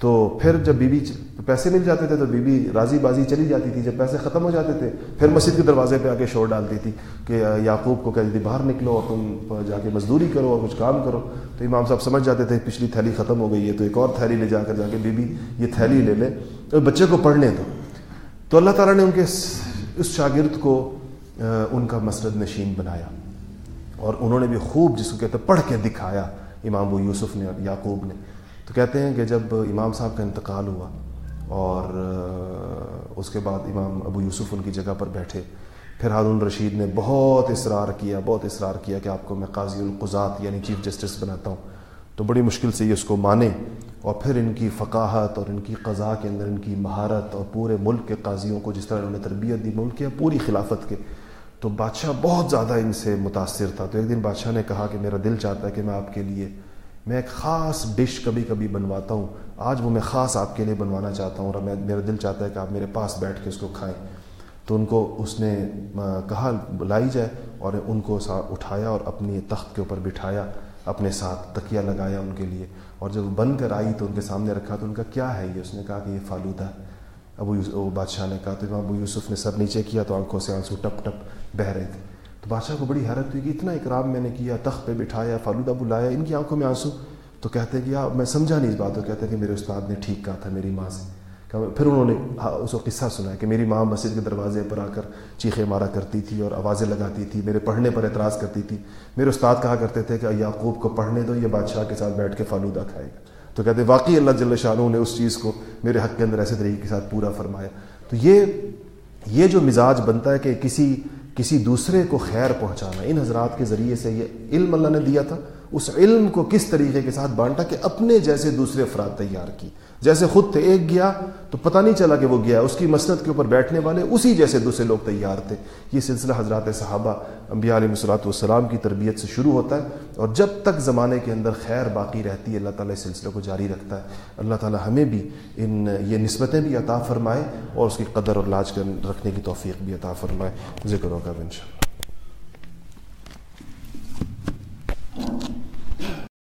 تو پھر جب بیوی پیسے مل جاتے تھے تو بیوی راضی بازی چلی جاتی تھی۔ جب پیسے ختم ہو جاتے تھے، پھر مسجد کے دروازے پہ آ کے شور ڈالتی تھی کہ یعقوب کو کہتی تھی، باہر نکلو اور تم جا کے مزدوری کرو اور کچھ کام کرو۔ تو امام صاحب سمجھ جاتے تھے، پچھلی تھیلی ختم ہو گئی ہے، تو ایک اور تھیلی لے جا کر جا کے بیوی یہ تھیلی لے لے۔ اور بچے کو پڑھنے دو۔ تو اللہ تعالیٰ نے ان کے اس شاگرد کو ان کا مسرد نشین بنایا اور انہوں نے بھی خوب جس کو کہتے پڑھ کے دکھایا امام ابو یوسف نے اور یعقوب نے۔ تو کہتے ہیں کہ جب امام صاحب کا انتقال ہوا اور اس کے بعد امام ابو یوسف ان کی جگہ پر بیٹھے، پھر ہارون رشید نے بہت اصرار کیا، بہت اصرار کیا کہ آپ کو میں قاضی القضات یعنی چیف جسٹس بناتا ہوں۔ تو بڑی مشکل سے یہ اس کو مانے۔ اور پھر ان کی فقاہت اور ان کی قضاء کے اندر ان کی مہارت اور پورے ملک کے قاضیوں کو جس طرح انہوں نے تربیت دی ملک کے پوری خلافت کے، تو بادشاہ بہت زیادہ ان سے متاثر تھا۔ تو ایک دن بادشاہ نے کہا کہ میرا دل چاہتا ہے کہ میں آپ کے لیے، میں ایک خاص ڈش کبھی کبھی بنواتا ہوں۔ آج وہ میں خاص آپ کے لیے بنوانا چاہتا ہوں اور میں، میرا دل چاہتا ہے کہ آپ میرے پاس بیٹھ کے اس کو کھائیں۔ تو ان کو اس نے کہا، لائی جائے اور ان کو اٹھایا اور اپنی تخت کے اوپر بٹھایا، اپنے ساتھ تکیہ لگایا ان کے لیے۔ اور جب وہ بن کر آئی تو ان کے سامنے رکھا تو ان کا کیا ہے یہ؟ اس نے کہا کہ یہ فالودہ۔ ابو یوسف بادشاہ نے کہا تو ابو یوسف نے سر نیچے کیا تو آنکھوں سے آنسو ٹپ ٹپ بہہ رہے تھے۔ تو بادشاہ کو بڑی حیرت ہوئی کہ اتنا اکرام میں نے کیا، تخت پہ بٹھایا، فالودہ بلایا، ان کی آنکھوں میں آنسو۔ تو کہتے کہ میں سمجھا نہیں اس بات کو، کہتے کہ میرے استاد نے ٹھیک کہا تھا، میری ماں سے۔ پھر انہوں نے ہاں، اس کو قصہ سنا ہے کہ میری ماں مسجد کے دروازے پر آ کر چیخے مارا کرتی تھی اور آوازیں لگاتی تھی میرے پڑھنے پر اعتراض کرتی تھی۔ میرے استاد کہا کرتے تھے کہ یعقوب کو پڑھنے دو یہ بادشاہ کے ساتھ بیٹھ کے فالودہ کھائے گا۔ تو کہتے واقعی اللہ جل شاہ نے اس چیز کو میرے حق کے اندر ایسے طریقے کے ساتھ پورا فرمایا۔ تو یہ یہ جو مزاج بنتا ہے کہ کسی کسی دوسرے کو خیر پہنچانا ان حضرات کے ذریعے سے یہ علم اللہ نے دیا تھا۔ اس علم کو کس طریقے کے ساتھ بانٹا کہ اپنے جیسے دوسرے افراد تیار کی جیسے خود تھے ایک گیا تو پتہ نہیں چلا کہ وہ گیا اس کی مسند کے اوپر بیٹھنے والے اسی جیسے دوسرے لوگ تیار تھے۔ یہ سلسلہ حضرات صحابہ انبیاء علیہ صلاحت والسلام کی تربیت سے شروع ہوتا ہے اور جب تک زمانے کے اندر خیر باقی رہتی ہے، اللہ تعالیٰ اس سلسلے کو جاری رکھتا ہے۔ اللہ تعالیٰ ہمیں بھی ان یہ نسبتیں بھی عطا فرمائے اور اس کی قدر اور لاج رکھنے کی توفیق بھی عطا فرمائے۔ ذکر ہوگا ان شاء اللہ